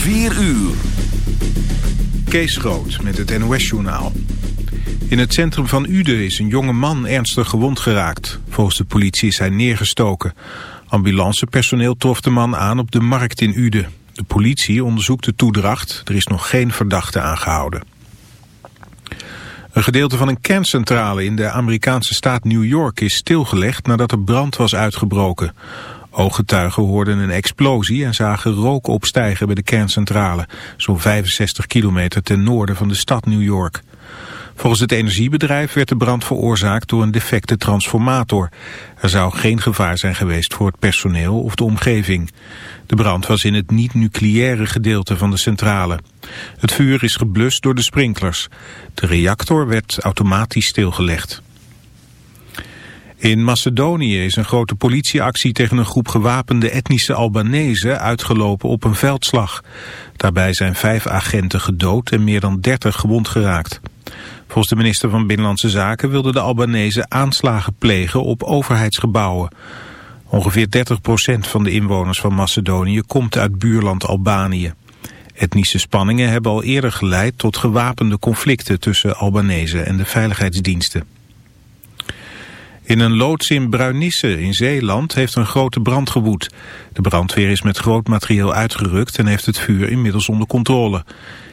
4 uur. Kees Groot met het NOS-journaal. In het centrum van Uden is een jonge man ernstig gewond geraakt. Volgens de politie is hij neergestoken. Ambulancepersoneel trof de man aan op de markt in Uden. De politie onderzoekt de toedracht. Er is nog geen verdachte aangehouden. Een gedeelte van een kerncentrale in de Amerikaanse staat New York is stilgelegd nadat er brand was uitgebroken. Ooggetuigen hoorden een explosie en zagen rook opstijgen bij de kerncentrale, zo'n 65 kilometer ten noorden van de stad New York. Volgens het energiebedrijf werd de brand veroorzaakt door een defecte transformator. Er zou geen gevaar zijn geweest voor het personeel of de omgeving. De brand was in het niet-nucleaire gedeelte van de centrale. Het vuur is geblust door de sprinklers. De reactor werd automatisch stilgelegd. In Macedonië is een grote politieactie tegen een groep gewapende etnische Albanese uitgelopen op een veldslag. Daarbij zijn vijf agenten gedood en meer dan dertig gewond geraakt. Volgens de minister van Binnenlandse Zaken wilden de Albanese aanslagen plegen op overheidsgebouwen. Ongeveer 30% van de inwoners van Macedonië komt uit buurland Albanië. Etnische spanningen hebben al eerder geleid tot gewapende conflicten tussen Albanese en de veiligheidsdiensten. In een loods in Bruinisse in Zeeland heeft een grote brand gewoed. De brandweer is met groot materieel uitgerukt en heeft het vuur inmiddels onder controle.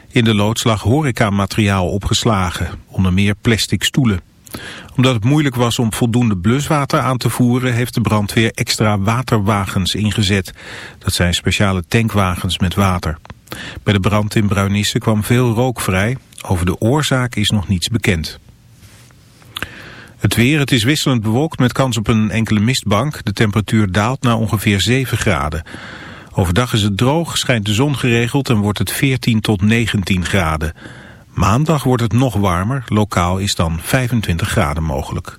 In de loods lag horecamateriaal opgeslagen, onder meer plastic stoelen. Omdat het moeilijk was om voldoende bluswater aan te voeren... heeft de brandweer extra waterwagens ingezet. Dat zijn speciale tankwagens met water. Bij de brand in Bruinisse kwam veel rook vrij. Over de oorzaak is nog niets bekend. Het weer, het is wisselend bewolkt met kans op een enkele mistbank. De temperatuur daalt naar ongeveer 7 graden. Overdag is het droog, schijnt de zon geregeld en wordt het 14 tot 19 graden. Maandag wordt het nog warmer, lokaal is dan 25 graden mogelijk.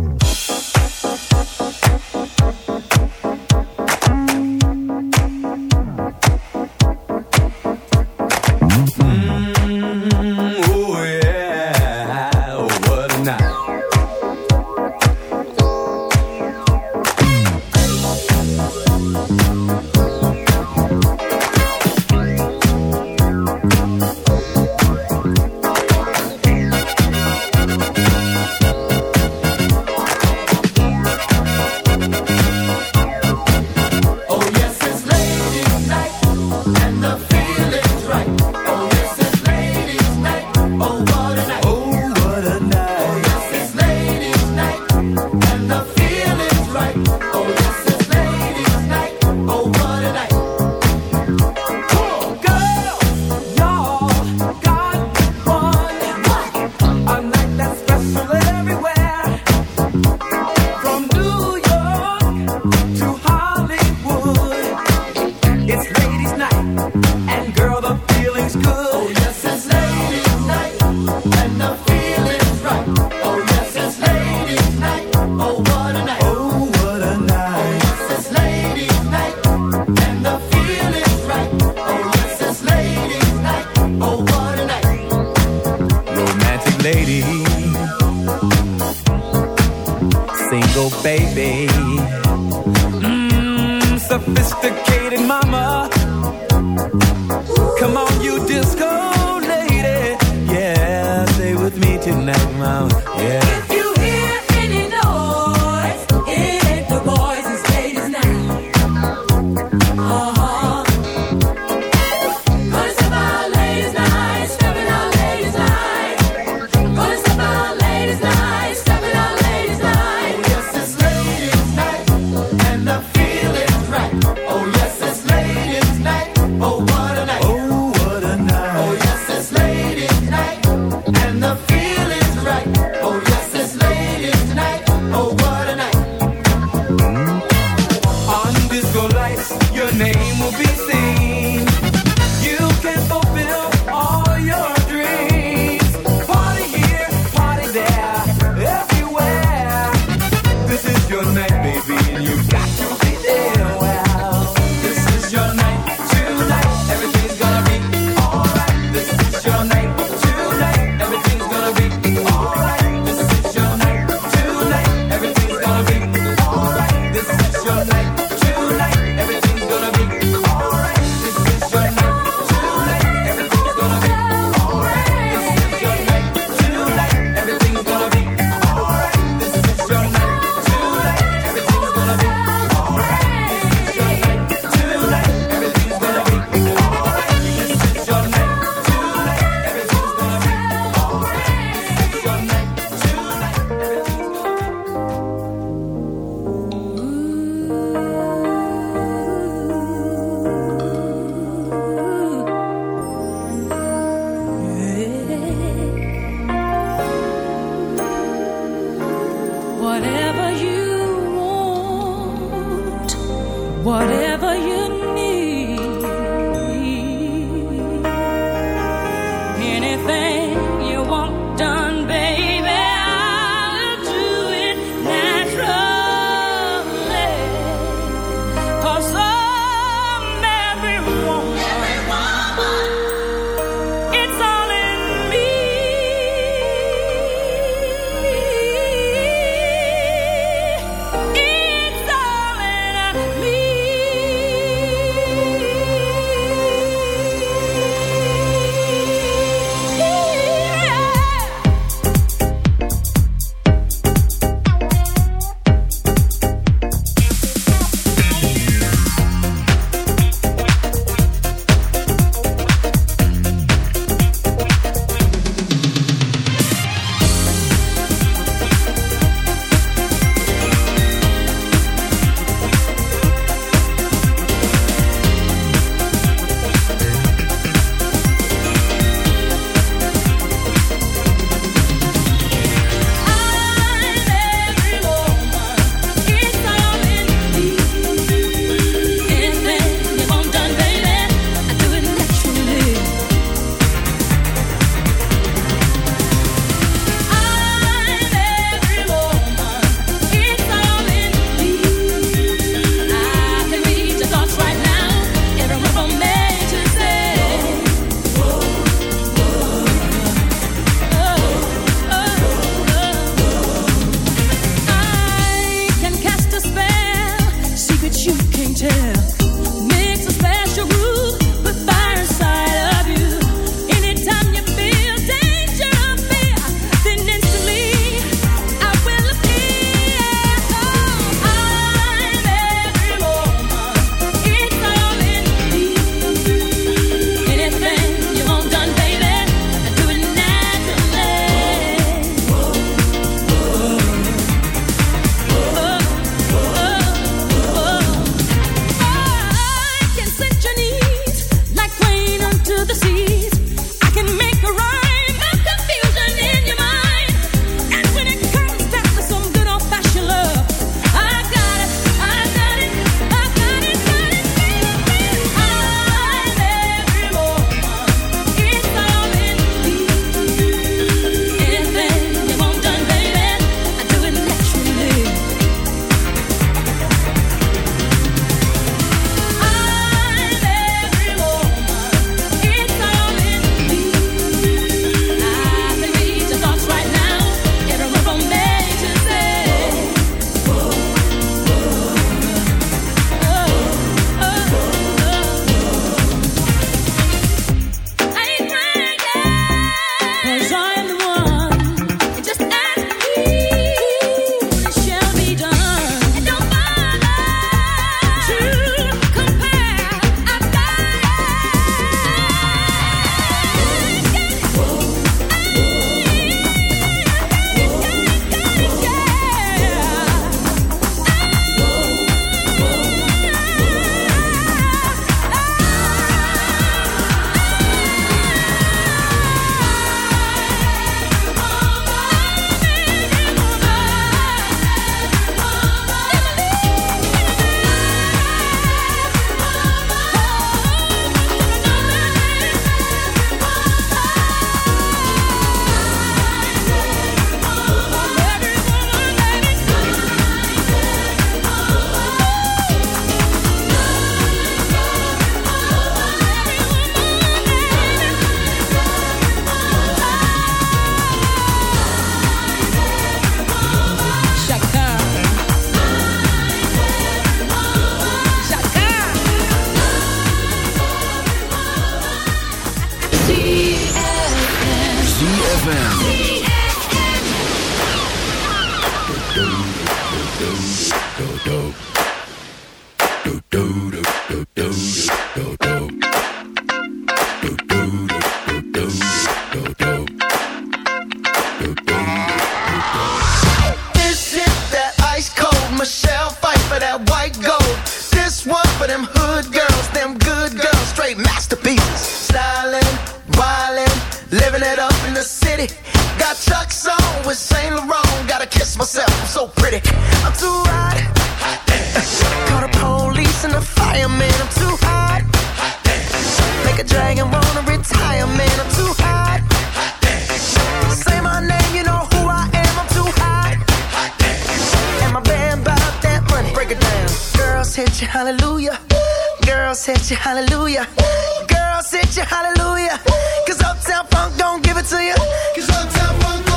get hallelujah. Cause Uptown Funk don't give it to you. Cause Uptown Funk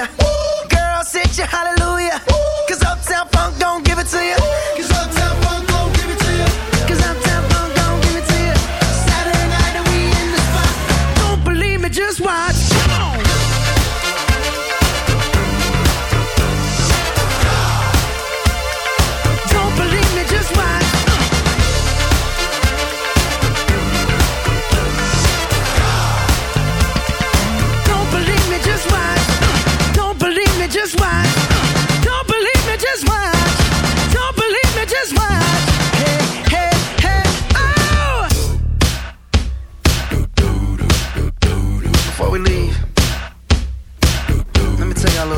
día.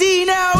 easy now.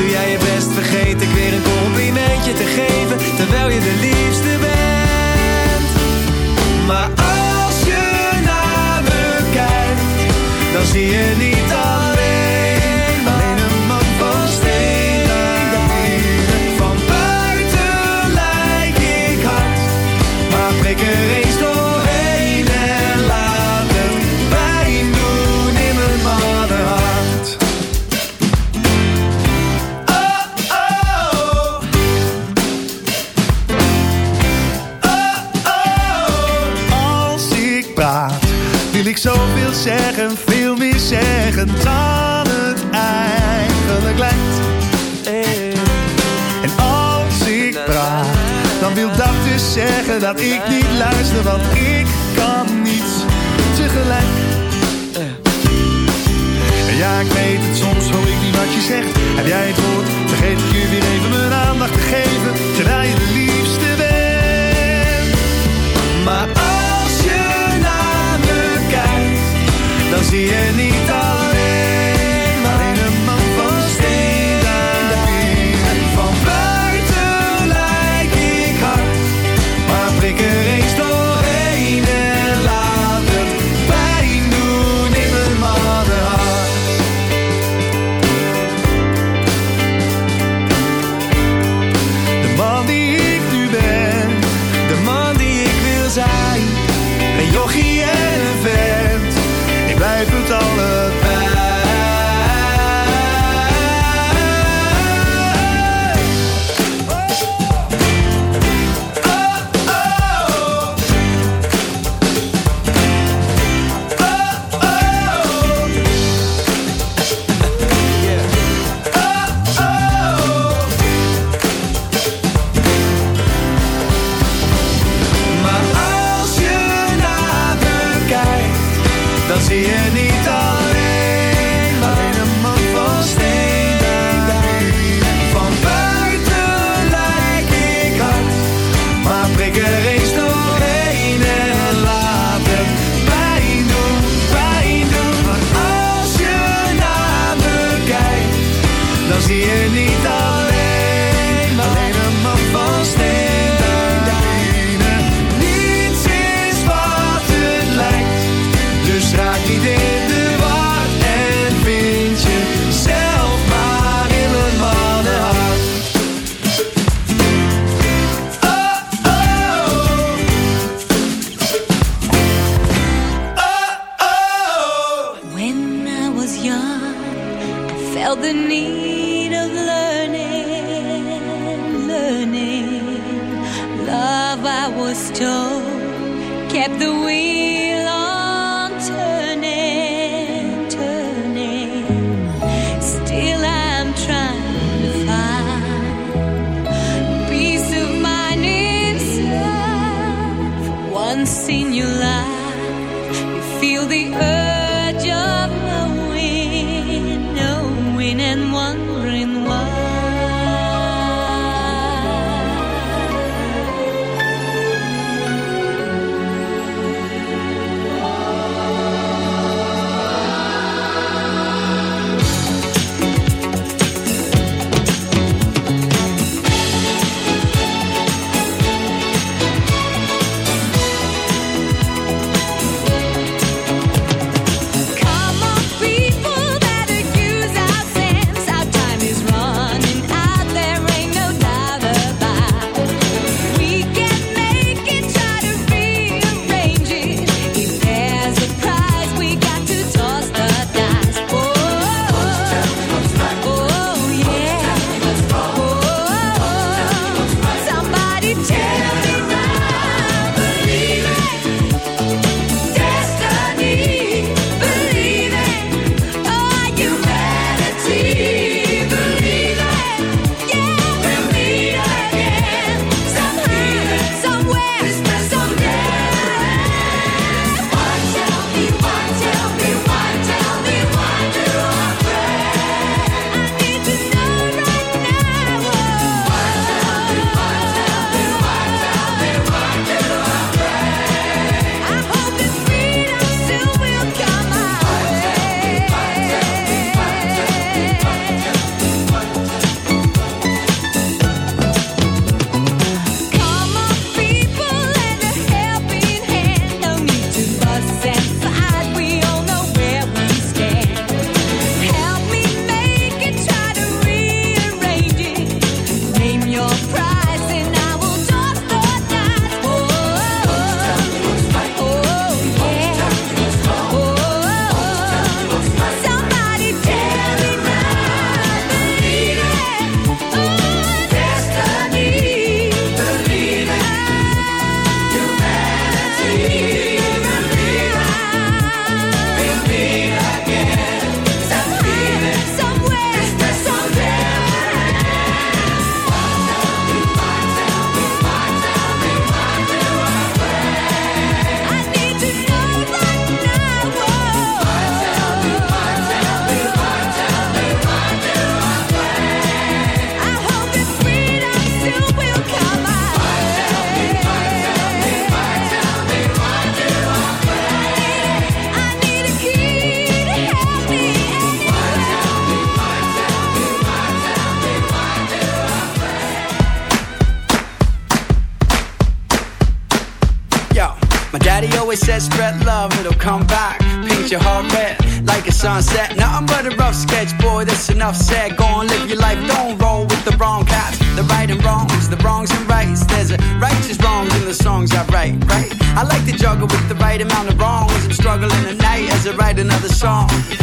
Doe jij je best, vergeet ik weer een complimentje te geven Terwijl je de liefde